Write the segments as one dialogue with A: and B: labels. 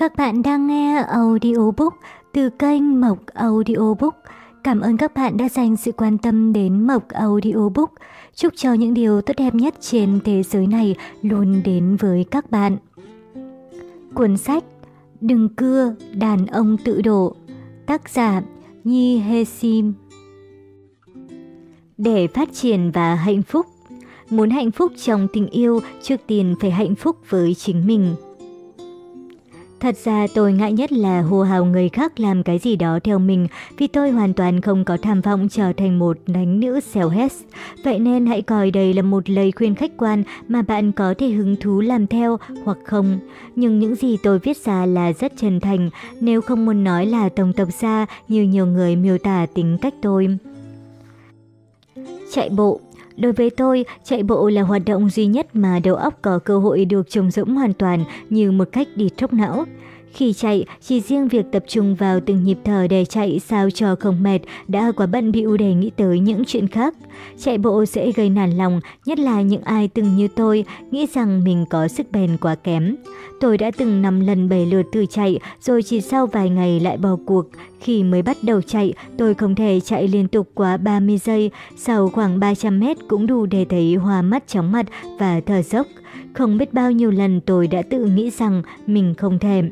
A: Các bạn đang nghe audiobook từ kênh Mộc Audiobook. Cảm ơn các bạn đã dành sự quan tâm đến Mộc Audiobook. Chúc cho những điều tốt đẹp nhất trên thế giới này luôn đến với các bạn. Cuốn sách Đừng cưa, đàn ông tự đổ Tác giả Nhi Hê Sim Để phát triển và hạnh phúc Muốn hạnh phúc trong tình yêu, trước tiên phải hạnh phúc với chính mình. Thật ra tôi ngại nhất là hô hào người khác làm cái gì đó theo mình vì tôi hoàn toàn không có tham vọng trở thành một đánh nữ xèo hét. Vậy nên hãy coi đây là một lời khuyên khách quan mà bạn có thể hứng thú làm theo hoặc không. Nhưng những gì tôi viết ra là rất chân thành, nếu không muốn nói là tổng tập xa như nhiều người miêu tả tính cách tôi. Chạy bộ Đối với tôi, chạy bộ là hoạt động duy nhất mà đầu óc có cơ hội được trồng rỗng hoàn toàn như một cách đi tróc não. Khi chạy, chỉ riêng việc tập trung vào từng nhịp thở để chạy sao cho không mệt đã quá bận bịu để nghĩ tới những chuyện khác. Chạy bộ sẽ gây nản lòng, nhất là những ai từng như tôi nghĩ rằng mình có sức bền quá kém. Tôi đã từng 5 lần 7 lượt từ chạy rồi chỉ sau vài ngày lại bỏ cuộc. Khi mới bắt đầu chạy, tôi không thể chạy liên tục quá 30 giây, sau khoảng 300 mét cũng đủ để thấy hoa mắt chóng mặt và thở dốc. Không biết bao nhiêu lần tôi đã tự nghĩ rằng mình không thèm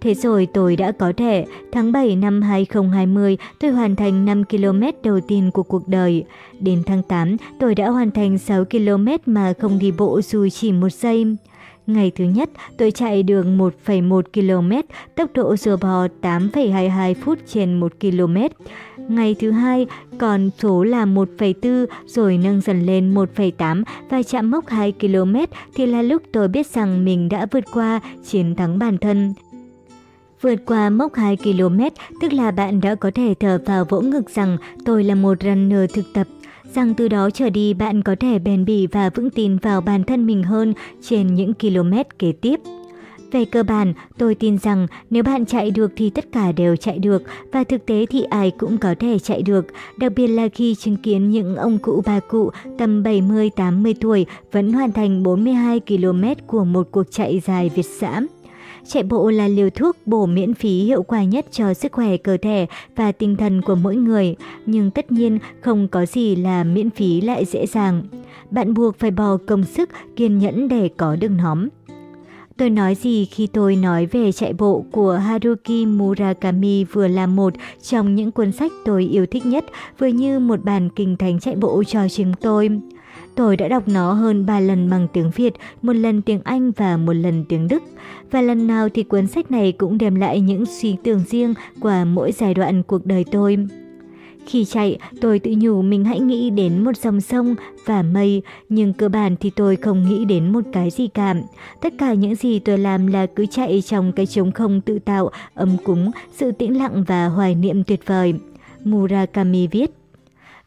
A: Thế rồi tôi đã có thể, tháng 7 năm 2020 tôi hoàn thành 5 km đầu tiên của cuộc đời. Đến tháng 8 tôi đã hoàn thành 6 km mà không đi bộ dù chỉ một giây. Ngày thứ nhất, tôi chạy được 1,1 km, tốc độ rùa bò 8,22 phút trên 1 km. Ngày thứ hai, còn số là 1,4 rồi nâng dần lên 1,8 và chạm mốc 2 km thì là lúc tôi biết rằng mình đã vượt qua chiến thắng bản thân. Vượt qua mốc 2 km, tức là bạn đã có thể thở vào vỗ ngực rằng tôi là một runner thực tập rằng từ đó trở đi bạn có thể bền bỉ và vững tin vào bản thân mình hơn trên những km kế tiếp. Về cơ bản, tôi tin rằng nếu bạn chạy được thì tất cả đều chạy được và thực tế thì ai cũng có thể chạy được, đặc biệt là khi chứng kiến những ông cụ bà cụ tầm 70-80 tuổi vẫn hoàn thành 42 km của một cuộc chạy dài Việt Sãm. Chạy bộ là liều thuốc bổ miễn phí hiệu quả nhất cho sức khỏe cơ thể và tinh thần của mỗi người, nhưng tất nhiên không có gì là miễn phí lại dễ dàng. Bạn buộc phải bỏ công sức, kiên nhẫn để có được nóm. Tôi nói gì khi tôi nói về chạy bộ của Haruki Murakami vừa là một trong những cuốn sách tôi yêu thích nhất, vừa như một bản kinh thánh chạy bộ cho chúng tôi. Tôi đã đọc nó hơn 3 lần bằng tiếng Việt, một lần tiếng Anh và một lần tiếng Đức. Và lần nào thì cuốn sách này cũng đem lại những suy tưởng riêng qua mỗi giai đoạn cuộc đời tôi. Khi chạy, tôi tự nhủ mình hãy nghĩ đến một dòng sông và mây, nhưng cơ bản thì tôi không nghĩ đến một cái gì cả. Tất cả những gì tôi làm là cứ chạy trong cái trống không tự tạo, ấm cúng, sự tĩnh lặng và hoài niệm tuyệt vời. Murakami viết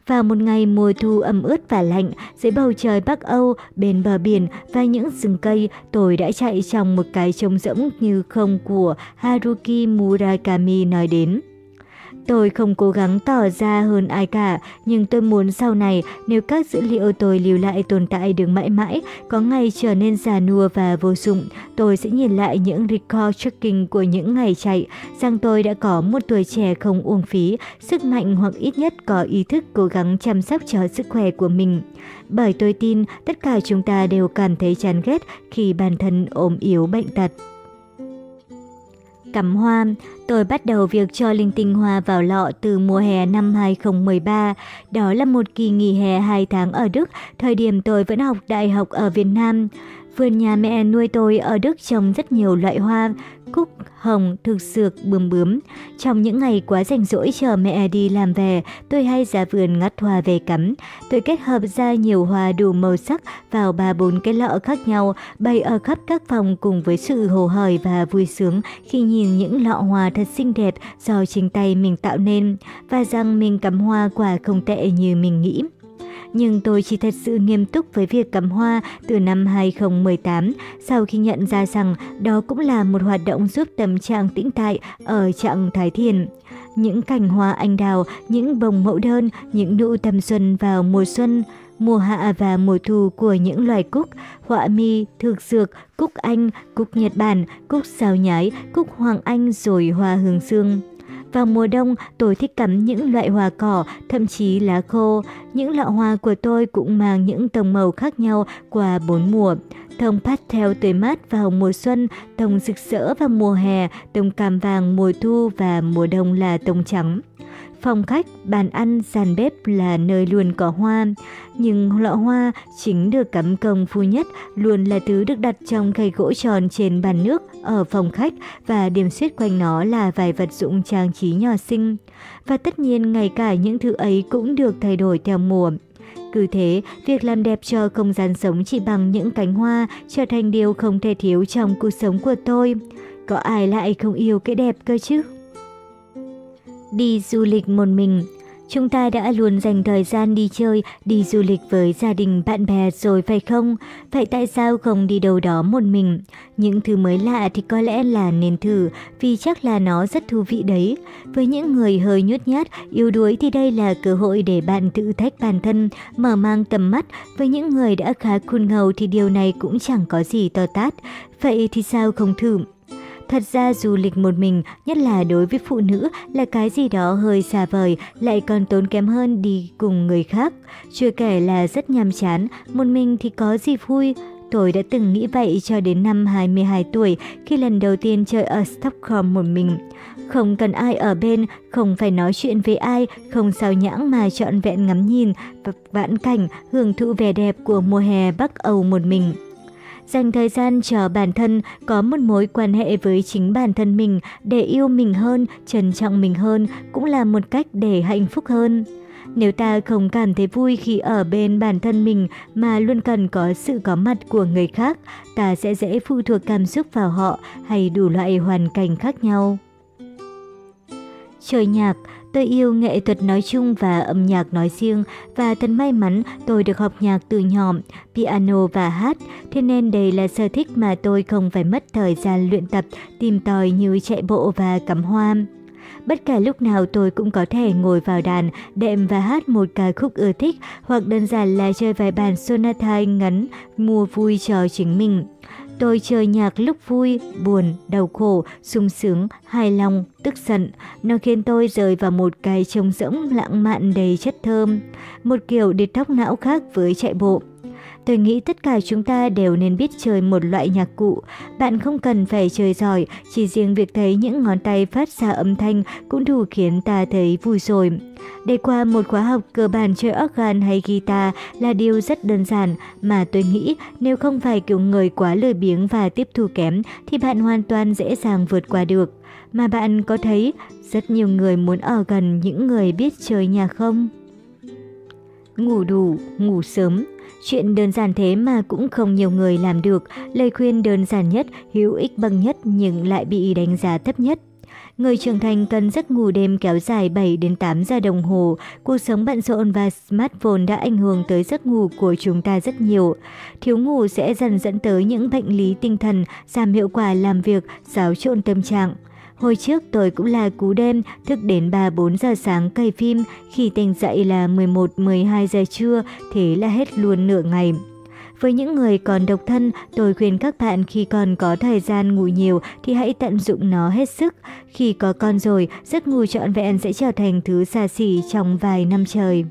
A: vào một ngày mùa thu ẩm ướt và lạnh, dưới bầu trời Bắc Âu, bên bờ biển và những rừng cây, tôi đã chạy trong một cái trống rỗng như không của Haruki Murakami nói đến. Tôi không cố gắng tỏ ra hơn ai cả, nhưng tôi muốn sau này nếu các dữ liệu tôi lưu lại tồn tại được mãi mãi, có ngày trở nên già nua và vô dụng, tôi sẽ nhìn lại những record tracking của những ngày chạy, rằng tôi đã có một tuổi trẻ không uổng phí, sức mạnh hoặc ít nhất có ý thức cố gắng chăm sóc cho sức khỏe của mình. Bởi tôi tin tất cả chúng ta đều cảm thấy chán ghét khi bản thân ốm yếu bệnh tật. Cắm hoa, tôi bắt đầu việc cho linh tinh hoa vào lọ từ mùa hè năm 2013. Đó là một kỳ nghỉ hè 2 tháng ở Đức, thời điểm tôi vẫn học đại học ở Việt Nam. Vườn nhà mẹ nuôi tôi ở Đức trồng rất nhiều loại hoa, cúc, hồng, thực sược, bướm bướm. Trong những ngày quá rảnh rỗi chờ mẹ đi làm về, tôi hay ra vườn ngắt hoa về cắm. Tôi kết hợp ra nhiều hoa đủ màu sắc vào ba bốn cái lọ khác nhau, bày ở khắp các phòng cùng với sự hồ hởi và vui sướng khi nhìn những lọ hoa thật xinh đẹp do chính tay mình tạo nên, và rằng mình cắm hoa quả không tệ như mình nghĩ nhưng tôi chỉ thật sự nghiêm túc với việc cắm hoa từ năm 2018 sau khi nhận ra rằng đó cũng là một hoạt động giúp tâm trạng tĩnh tại ở trạng thái thiền. Những cành hoa anh đào, những bông mẫu đơn, những nụ tầm xuân vào mùa xuân, mùa hạ và mùa thu của những loài cúc, họa mi, thực dược, cúc Anh, cúc Nhật Bản, cúc sao nhái, cúc Hoàng Anh rồi hoa hương xương. Vào mùa đông, tôi thích cắm những loại hoa cỏ, thậm chí lá khô. Những lọ hoa của tôi cũng mang những tông màu khác nhau qua bốn mùa. Tông pastel tươi mát vào mùa xuân, tông rực rỡ vào mùa hè, tông cam vàng mùa thu và mùa đông là tông trắng. Phòng khách, bàn ăn, sàn bếp là nơi luôn có hoa. Nhưng lọ hoa chính được cắm công phu nhất luôn là thứ được đặt trong khay gỗ tròn trên bàn nước ở phòng khách và điểm xuyết quanh nó là vài vật dụng trang trí nhỏ xinh. Và tất nhiên ngay cả những thứ ấy cũng được thay đổi theo mùa. Cứ thế, việc làm đẹp cho không gian sống chỉ bằng những cánh hoa trở thành điều không thể thiếu trong cuộc sống của tôi. Có ai lại không yêu cái đẹp cơ chứ? Đi du lịch một mình Chúng ta đã luôn dành thời gian đi chơi, đi du lịch với gia đình, bạn bè rồi phải không? Vậy tại sao không đi đâu đó một mình? Những thứ mới lạ thì có lẽ là nên thử, vì chắc là nó rất thú vị đấy. Với những người hơi nhút nhát, yếu đuối thì đây là cơ hội để bạn thử thách bản thân, mở mang tầm mắt. Với những người đã khá khôn ngầu thì điều này cũng chẳng có gì to tát. Vậy thì sao không thử? Thật ra du lịch một mình, nhất là đối với phụ nữ, là cái gì đó hơi xa vời, lại còn tốn kém hơn đi cùng người khác. Chưa kể là rất nhàm chán, một mình thì có gì vui. Tôi đã từng nghĩ vậy cho đến năm 22 tuổi khi lần đầu tiên chơi ở Stockholm một mình. Không cần ai ở bên, không phải nói chuyện với ai, không sao nhãng mà trọn vẹn ngắm nhìn, vãn cảnh, hưởng thụ vẻ đẹp của mùa hè Bắc Âu một mình dành thời gian cho bản thân, có một mối quan hệ với chính bản thân mình để yêu mình hơn, trân trọng mình hơn cũng là một cách để hạnh phúc hơn. Nếu ta không cảm thấy vui khi ở bên bản thân mình mà luôn cần có sự có mặt của người khác, ta sẽ dễ phụ thuộc cảm xúc vào họ hay đủ loại hoàn cảnh khác nhau. Chơi nhạc Tôi yêu nghệ thuật nói chung và âm nhạc nói riêng và thật may mắn tôi được học nhạc từ nhỏ, piano và hát, thế nên đây là sở thích mà tôi không phải mất thời gian luyện tập, tìm tòi như chạy bộ và cắm hoa. Bất kể lúc nào tôi cũng có thể ngồi vào đàn, đệm và hát một ca khúc ưa thích hoặc đơn giản là chơi vài bản sonata ngắn, mua vui cho chính mình. Tôi chơi nhạc lúc vui, buồn, đau khổ, sung sướng, hài lòng, tức giận. Nó khiến tôi rời vào một cái trông rỗng lãng mạn đầy chất thơm. Một kiểu đi tóc não khác với chạy bộ. Tôi nghĩ tất cả chúng ta đều nên biết chơi một loại nhạc cụ. Bạn không cần phải chơi giỏi, chỉ riêng việc thấy những ngón tay phát ra âm thanh cũng đủ khiến ta thấy vui rồi. Để qua một khóa học cơ bản chơi organ hay guitar là điều rất đơn giản mà tôi nghĩ nếu không phải kiểu người quá lười biếng và tiếp thu kém thì bạn hoàn toàn dễ dàng vượt qua được. Mà bạn có thấy rất nhiều người muốn ở gần những người biết chơi nhạc không? Ngủ đủ, ngủ sớm Chuyện đơn giản thế mà cũng không nhiều người làm được, lời khuyên đơn giản nhất, hữu ích bằng nhất nhưng lại bị đánh giá thấp nhất. Người trưởng thành cần giấc ngủ đêm kéo dài 7 đến 8 giờ đồng hồ. Cuộc sống bận rộn và smartphone đã ảnh hưởng tới giấc ngủ của chúng ta rất nhiều. Thiếu ngủ sẽ dần dẫn tới những bệnh lý tinh thần, giảm hiệu quả làm việc, xáo trộn tâm trạng. Hồi trước tôi cũng là cú đêm, thức đến 3-4 giờ sáng cày phim, khi tỉnh dậy là 11-12 giờ trưa, thế là hết luôn nửa ngày. Với những người còn độc thân, tôi khuyên các bạn khi còn có thời gian ngủ nhiều thì hãy tận dụng nó hết sức. Khi có con rồi, giấc ngủ trọn vẹn sẽ trở thành thứ xa xỉ trong vài năm trời.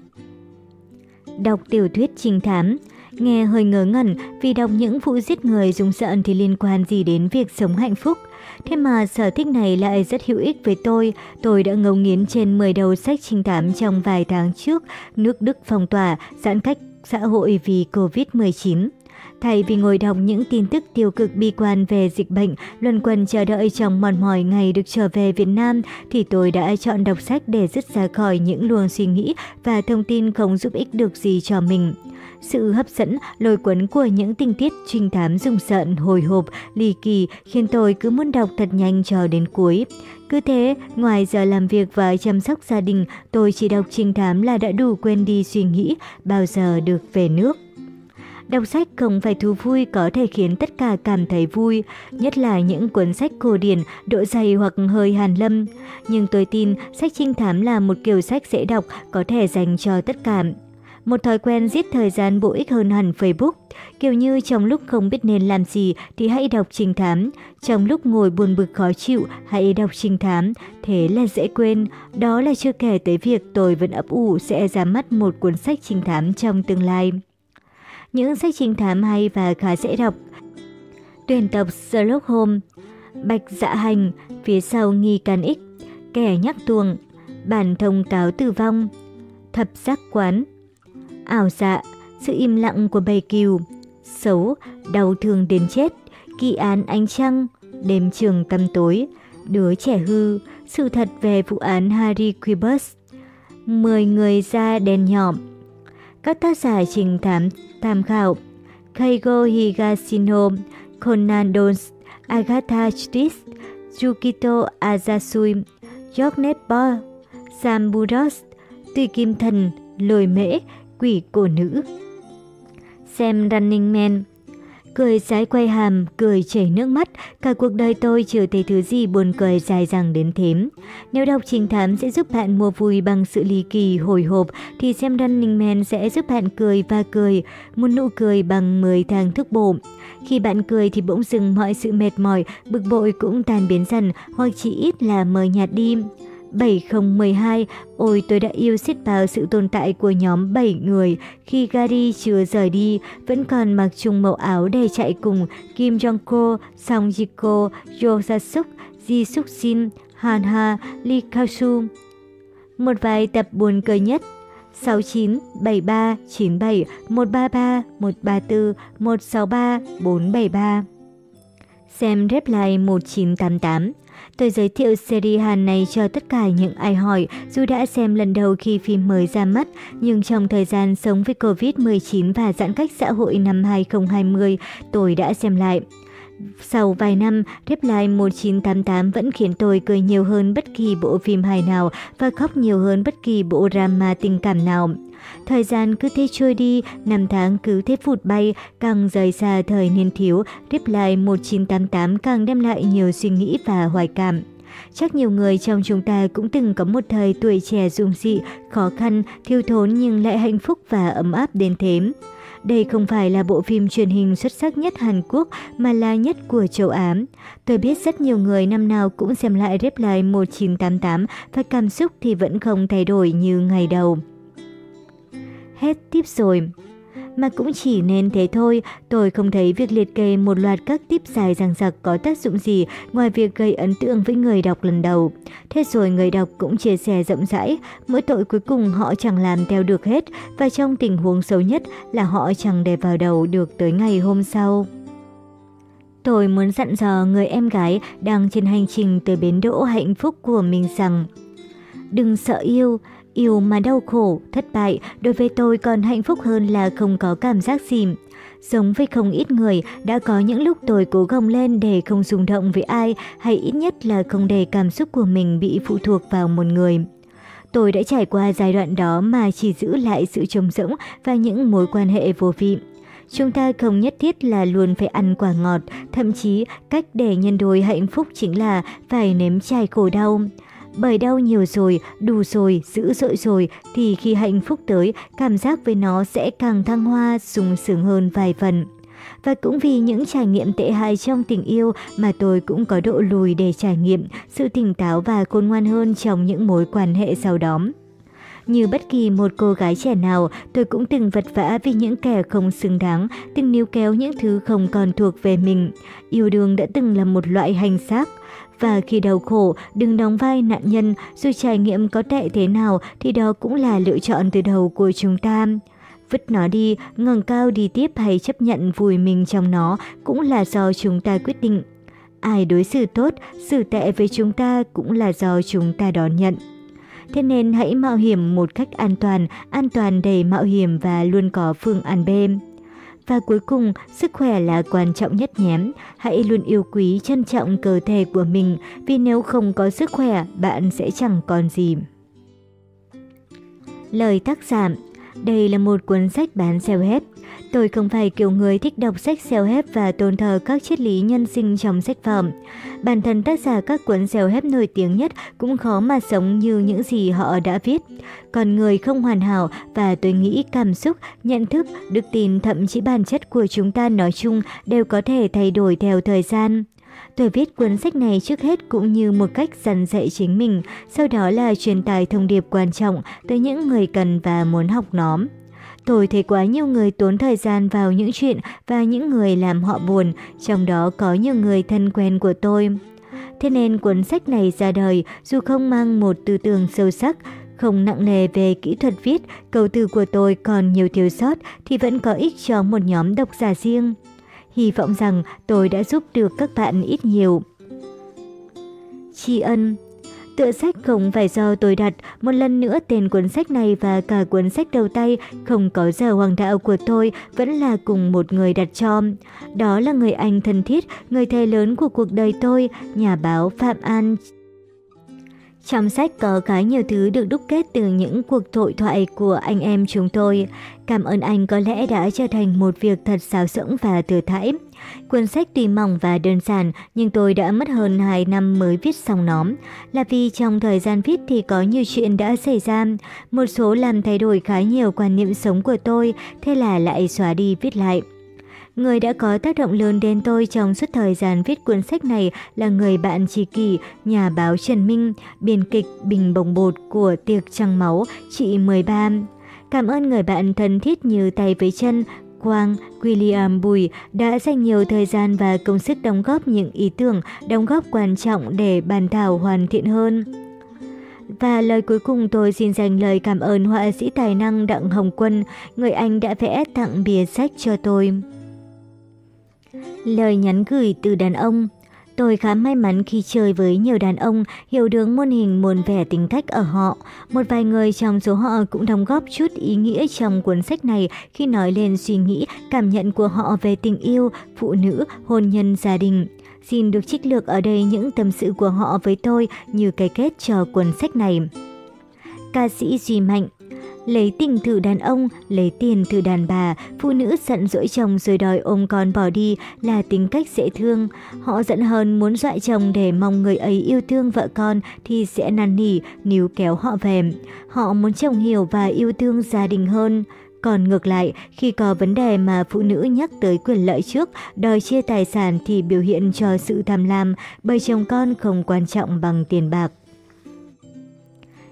A: Đọc tiểu thuyết trinh thám Nghe hơi ngớ ngẩn vì đọc những vụ giết người rùng rợn thì liên quan gì đến việc sống hạnh phúc. Thế mà sở thích này lại rất hữu ích với tôi. Tôi đã ngấu nghiến trên 10 đầu sách trinh thám trong vài tháng trước. Nước Đức phong tỏa, giãn cách xã hội vì Covid-19. Thay vì ngồi đọc những tin tức tiêu cực bi quan về dịch bệnh, luân quần chờ đợi trong mòn mỏi ngày được trở về Việt Nam, thì tôi đã chọn đọc sách để dứt ra khỏi những luồng suy nghĩ và thông tin không giúp ích được gì cho mình. Sự hấp dẫn, lôi cuốn của những tình tiết trinh thám rùng rợn, hồi hộp, ly kỳ khiến tôi cứ muốn đọc thật nhanh cho đến cuối. Cứ thế, ngoài giờ làm việc và chăm sóc gia đình, tôi chỉ đọc trinh thám là đã đủ quên đi suy nghĩ bao giờ được về nước. Đọc sách không phải thú vui có thể khiến tất cả cảm thấy vui, nhất là những cuốn sách cổ điển, độ dày hoặc hơi hàn lâm. Nhưng tôi tin sách trinh thám là một kiểu sách dễ đọc có thể dành cho tất cả Một thói quen giết thời gian bổ ích hơn hẳn Facebook. Kiểu như trong lúc không biết nên làm gì thì hãy đọc trinh thám. Trong lúc ngồi buồn bực khó chịu, hãy đọc trinh thám. Thế là dễ quên. Đó là chưa kể tới việc tôi vẫn ấp ủ sẽ ra mắt một cuốn sách trinh thám trong tương lai. Những sách trinh thám hay và khá dễ đọc. Tuyển tập Sherlock Holmes, Bạch Dạ Hành, phía sau nghi can X, kẻ nhắc tuồng, bản thông cáo tử vong, thập giác quán, ảo dạ, sự im lặng của bầy cừu, xấu, đau thương đến chết, kỳ án ánh trăng, đêm trường tăm tối, đứa trẻ hư, sự thật về vụ án Harry Quibus, 10 người da đen nhọm. Các tác giả trình thám tham khảo Keigo Higashino, Conan Dons, Agatha Christie, Yukito Azasui, George Bo, Sam Burroughs, Tuy Kim Thần, Lồi Mễ, Quỷ Cổ Nữ. Xem Running Man Cười trái quay hàm, cười chảy nước mắt, cả cuộc đời tôi chưa thấy thứ gì buồn cười dài dẳng đến thế. Nếu đọc trình thám sẽ giúp bạn mua vui bằng sự ly kỳ, hồi hộp, thì xem Running Man sẽ giúp bạn cười và cười, một nụ cười bằng 10 thang thức bổ. Khi bạn cười thì bỗng dừng mọi sự mệt mỏi, bực bội cũng tan biến dần hoặc chỉ ít là mờ nhạt đi. 7012, ôi tôi đã yêu xiết bao sự tồn tại của nhóm 7 người. Khi Gary chưa rời đi, vẫn còn mặc chung màu áo để chạy cùng Kim Jong-ko, Song Ji-ko, Jo Sa-suk, Ji Suk-shin, Han Ha, Lee Kao-su. Một vài tập buồn cười nhất. 69 73 97 133 134 163 473 Xem Reply 1988 Tôi giới thiệu series Hàn này cho tất cả những ai hỏi dù đã xem lần đầu khi phim mới ra mắt, nhưng trong thời gian sống với Covid-19 và giãn cách xã hội năm 2020, tôi đã xem lại. Sau vài năm, Reply 1988 vẫn khiến tôi cười nhiều hơn bất kỳ bộ phim hài nào và khóc nhiều hơn bất kỳ bộ drama tình cảm nào. Thời gian cứ thế trôi đi, năm tháng cứ thế phụt bay, càng rời xa thời niên thiếu, Reply 1988 càng đem lại nhiều suy nghĩ và hoài cảm. Chắc nhiều người trong chúng ta cũng từng có một thời tuổi trẻ dung dị, khó khăn, thiếu thốn nhưng lại hạnh phúc và ấm áp đến thế. Đây không phải là bộ phim truyền hình xuất sắc nhất Hàn Quốc mà là nhất của châu Á. Tôi biết rất nhiều người năm nào cũng xem lại Reply 1988 và cảm xúc thì vẫn không thay đổi như ngày đầu. Hết tiếp rồi. Mà cũng chỉ nên thế thôi, tôi không thấy việc liệt kê một loạt các tip dài dằng dặc có tác dụng gì ngoài việc gây ấn tượng với người đọc lần đầu. Thế rồi người đọc cũng chia sẻ rộng rãi, mỗi tội cuối cùng họ chẳng làm theo được hết và trong tình huống xấu nhất là họ chẳng để vào đầu được tới ngày hôm sau. Tôi muốn dặn dò người em gái đang trên hành trình tới bến đỗ hạnh phúc của mình rằng Đừng sợ yêu, Yêu mà đau khổ, thất bại đối với tôi còn hạnh phúc hơn là không có cảm giác gì. Giống với không ít người, đã có những lúc tôi cố gồng lên để không rung động với ai hay ít nhất là không để cảm xúc của mình bị phụ thuộc vào một người. Tôi đã trải qua giai đoạn đó mà chỉ giữ lại sự trống rỗng và những mối quan hệ vô vị. Chúng ta không nhất thiết là luôn phải ăn quả ngọt, thậm chí cách để nhân đôi hạnh phúc chính là phải nếm trải khổ đau. Bởi đau nhiều rồi, đủ rồi, dữ dội rồi thì khi hạnh phúc tới, cảm giác với nó sẽ càng thăng hoa, sung sướng hơn vài phần. Và cũng vì những trải nghiệm tệ hại trong tình yêu mà tôi cũng có độ lùi để trải nghiệm sự tỉnh táo và khôn ngoan hơn trong những mối quan hệ sau đó. Như bất kỳ một cô gái trẻ nào, tôi cũng từng vật vã vì những kẻ không xứng đáng, từng níu kéo những thứ không còn thuộc về mình. Yêu đương đã từng là một loại hành xác, và khi đau khổ, đừng đóng vai nạn nhân, dù trải nghiệm có tệ thế nào thì đó cũng là lựa chọn từ đầu của chúng ta. Vứt nó đi, ngẩng cao đi tiếp hay chấp nhận vùi mình trong nó cũng là do chúng ta quyết định. Ai đối xử tốt, xử tệ với chúng ta cũng là do chúng ta đón nhận. Thế nên hãy mạo hiểm một cách an toàn, an toàn đầy mạo hiểm và luôn có phương án bêm và cuối cùng, sức khỏe là quan trọng nhất nhém. Hãy luôn yêu quý, trân trọng cơ thể của mình, vì nếu không có sức khỏe, bạn sẽ chẳng còn gì. Lời tác giả Đây là một cuốn sách bán self-help. Tôi không phải kiểu người thích đọc sách self-help và tôn thờ các triết lý nhân sinh trong sách phẩm. Bản thân tác giả các cuốn self-help nổi tiếng nhất cũng khó mà sống như những gì họ đã viết. Còn người không hoàn hảo và tôi nghĩ cảm xúc, nhận thức, đức tin thậm chí bản chất của chúng ta nói chung đều có thể thay đổi theo thời gian. Tôi viết cuốn sách này trước hết cũng như một cách dần dạy chính mình, sau đó là truyền tải thông điệp quan trọng tới những người cần và muốn học nó. Tôi thấy quá nhiều người tốn thời gian vào những chuyện và những người làm họ buồn, trong đó có nhiều người thân quen của tôi. Thế nên cuốn sách này ra đời dù không mang một tư tưởng sâu sắc, không nặng nề về kỹ thuật viết, câu từ của tôi còn nhiều thiếu sót thì vẫn có ích cho một nhóm độc giả riêng. Hy vọng rằng tôi đã giúp được các bạn ít nhiều. Tri ân Tựa sách không phải do tôi đặt, một lần nữa tên cuốn sách này và cả cuốn sách đầu tay không có giờ hoàng đạo của tôi vẫn là cùng một người đặt cho. Đó là người anh thân thiết, người thầy lớn của cuộc đời tôi, nhà báo Phạm An trong sách có khá nhiều thứ được đúc kết từ những cuộc thoại thoại của anh em chúng tôi. Cảm ơn anh có lẽ đã trở thành một việc thật xáo rỗng và thừa thãi. Cuốn sách tuy mỏng và đơn giản nhưng tôi đã mất hơn 2 năm mới viết xong nó. Là vì trong thời gian viết thì có nhiều chuyện đã xảy ra. Một số làm thay đổi khá nhiều quan niệm sống của tôi, thế là lại xóa đi viết lại. Người đã có tác động lớn đến tôi trong suốt thời gian viết cuốn sách này là người bạn tri kỷ, nhà báo Trần Minh, biên kịch Bình Bồng Bột của Tiệc Trăng Máu, chị 13. Cảm ơn người bạn thân thiết như tay với chân, Quang, William Bùi đã dành nhiều thời gian và công sức đóng góp những ý tưởng, đóng góp quan trọng để bàn thảo hoàn thiện hơn. Và lời cuối cùng tôi xin dành lời cảm ơn họa sĩ tài năng Đặng Hồng Quân, người anh đã vẽ tặng bìa sách cho tôi. Lời nhắn gửi từ đàn ông Tôi khá may mắn khi chơi với nhiều đàn ông, hiểu được muôn hình muôn vẻ tính cách ở họ. Một vài người trong số họ cũng đóng góp chút ý nghĩa trong cuốn sách này khi nói lên suy nghĩ, cảm nhận của họ về tình yêu, phụ nữ, hôn nhân, gia đình. Xin được trích lược ở đây những tâm sự của họ với tôi như cái kết cho cuốn sách này. Ca sĩ Duy Mạnh Lấy tình thử đàn ông, lấy tiền thử đàn bà, phụ nữ giận dỗi chồng rồi đòi ôm con bỏ đi là tính cách dễ thương. Họ giận hơn muốn dọa chồng để mong người ấy yêu thương vợ con thì sẽ năn nỉ, níu kéo họ về. Họ muốn chồng hiểu và yêu thương gia đình hơn. Còn ngược lại, khi có vấn đề mà phụ nữ nhắc tới quyền lợi trước, đòi chia tài sản thì biểu hiện cho sự tham lam, bởi chồng con không quan trọng bằng tiền bạc.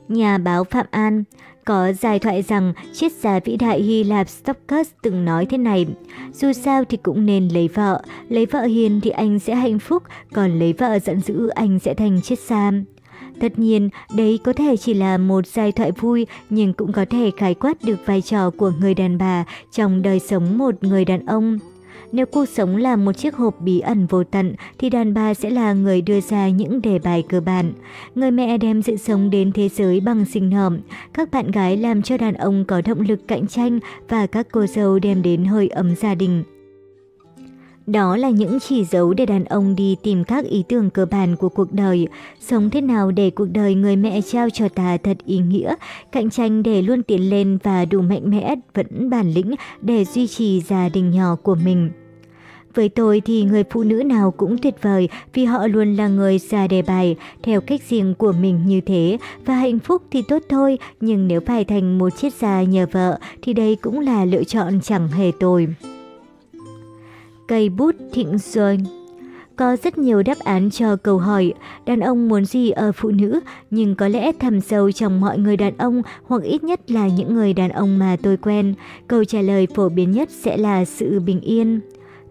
A: Nhà báo Phạm An có giải thoại rằng triết gia vĩ đại Hy Lạp Stockers từng nói thế này, dù sao thì cũng nên lấy vợ, lấy vợ hiền thì anh sẽ hạnh phúc, còn lấy vợ giận dữ anh sẽ thành triết gia. Tất nhiên, đấy có thể chỉ là một giai thoại vui, nhưng cũng có thể khái quát được vai trò của người đàn bà trong đời sống một người đàn ông. Nếu cuộc sống là một chiếc hộp bí ẩn vô tận, thì đàn bà sẽ là người đưa ra những đề bài cơ bản. Người mẹ đem sự sống đến thế giới bằng sinh nở. Các bạn gái làm cho đàn ông có động lực cạnh tranh và các cô dâu đem đến hơi ấm gia đình. Đó là những chỉ dấu để đàn ông đi tìm các ý tưởng cơ bản của cuộc đời. Sống thế nào để cuộc đời người mẹ trao cho ta thật ý nghĩa, cạnh tranh để luôn tiến lên và đủ mạnh mẽ, vẫn bản lĩnh để duy trì gia đình nhỏ của mình. Với tôi thì người phụ nữ nào cũng tuyệt vời vì họ luôn là người ra đề bài theo cách riêng của mình như thế và hạnh phúc thì tốt thôi nhưng nếu phải thành một chiếc gia nhờ vợ thì đây cũng là lựa chọn chẳng hề tồi. Cây bút thịnh xuân có rất nhiều đáp án cho câu hỏi đàn ông muốn gì ở phụ nữ, nhưng có lẽ thầm sâu trong mọi người đàn ông hoặc ít nhất là những người đàn ông mà tôi quen, câu trả lời phổ biến nhất sẽ là sự bình yên.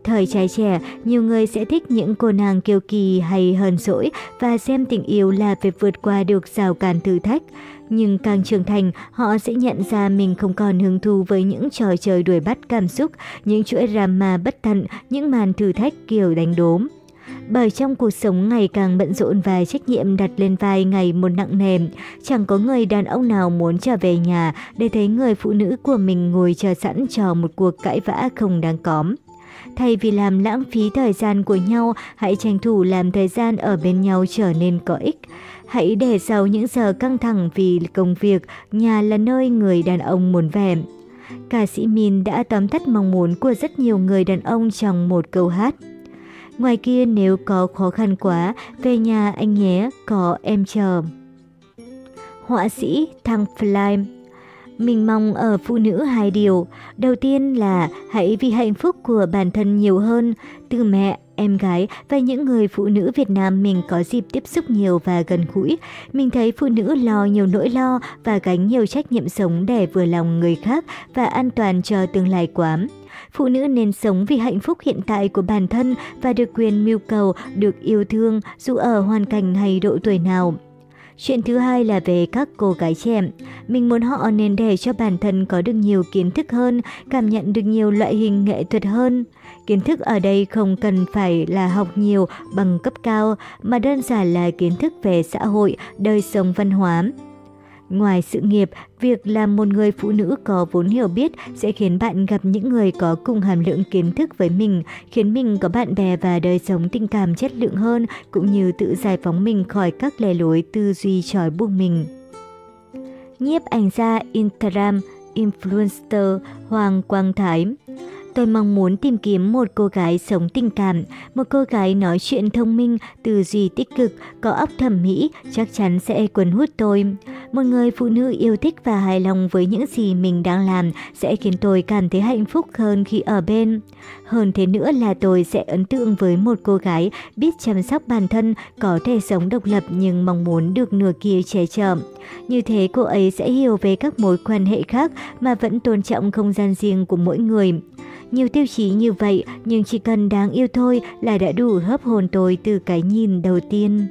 A: Thời trai trẻ, nhiều người sẽ thích những cô nàng kiêu kỳ hay hờn dỗi và xem tình yêu là việc vượt qua được rào cản thử thách. Nhưng càng trưởng thành, họ sẽ nhận ra mình không còn hứng thú với những trò chơi đuổi bắt cảm xúc, những chuỗi drama bất thận những màn thử thách kiểu đánh đốm. Bởi trong cuộc sống ngày càng bận rộn và trách nhiệm đặt lên vai ngày một nặng nề, chẳng có người đàn ông nào muốn trở về nhà để thấy người phụ nữ của mình ngồi chờ sẵn cho một cuộc cãi vã không đáng có. Thay vì làm lãng phí thời gian của nhau, hãy tranh thủ làm thời gian ở bên nhau trở nên có ích. Hãy để sau những giờ căng thẳng vì công việc, nhà là nơi người đàn ông muốn về. Ca sĩ Min đã tóm tắt mong muốn của rất nhiều người đàn ông trong một câu hát. Ngoài kia nếu có khó khăn quá, về nhà anh nhé, có em chờ. Họa sĩ Thăng Fly mình mong ở phụ nữ hai điều. Đầu tiên là hãy vì hạnh phúc của bản thân nhiều hơn, từ mẹ, em gái và những người phụ nữ Việt Nam mình có dịp tiếp xúc nhiều và gần gũi. Mình thấy phụ nữ lo nhiều nỗi lo và gánh nhiều trách nhiệm sống để vừa lòng người khác và an toàn cho tương lai quá. Phụ nữ nên sống vì hạnh phúc hiện tại của bản thân và được quyền mưu cầu, được yêu thương dù ở hoàn cảnh hay độ tuổi nào. Chuyện thứ hai là về các cô gái trẻ. Mình muốn họ nên để cho bản thân có được nhiều kiến thức hơn, cảm nhận được nhiều loại hình nghệ thuật hơn. Kiến thức ở đây không cần phải là học nhiều bằng cấp cao, mà đơn giản là kiến thức về xã hội, đời sống văn hóa. Ngoài sự nghiệp, việc làm một người phụ nữ có vốn hiểu biết sẽ khiến bạn gặp những người có cùng hàm lượng kiến thức với mình, khiến mình có bạn bè và đời sống tình cảm chất lượng hơn, cũng như tự giải phóng mình khỏi các lề lối tư duy trói buộc mình. Nhiếp ảnh gia Instagram Influencer Hoàng Quang Thái Tôi mong muốn tìm kiếm một cô gái sống tình cảm, một cô gái nói chuyện thông minh, tư duy tích cực, có óc thẩm mỹ, chắc chắn sẽ cuốn hút tôi. Một người phụ nữ yêu thích và hài lòng với những gì mình đang làm sẽ khiến tôi cảm thấy hạnh phúc hơn khi ở bên. Hơn thế nữa là tôi sẽ ấn tượng với một cô gái biết chăm sóc bản thân, có thể sống độc lập nhưng mong muốn được nửa kia che chở. Như thế cô ấy sẽ hiểu về các mối quan hệ khác mà vẫn tôn trọng không gian riêng của mỗi người. Nhiều tiêu chí như vậy, nhưng chỉ cần đáng yêu thôi là đã đủ hấp hồn tôi từ cái nhìn đầu tiên.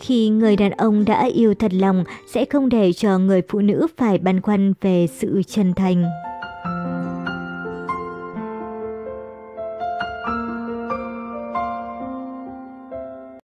A: Khi người đàn ông đã yêu thật lòng, sẽ không để cho người phụ nữ phải băn khoăn về sự chân thành.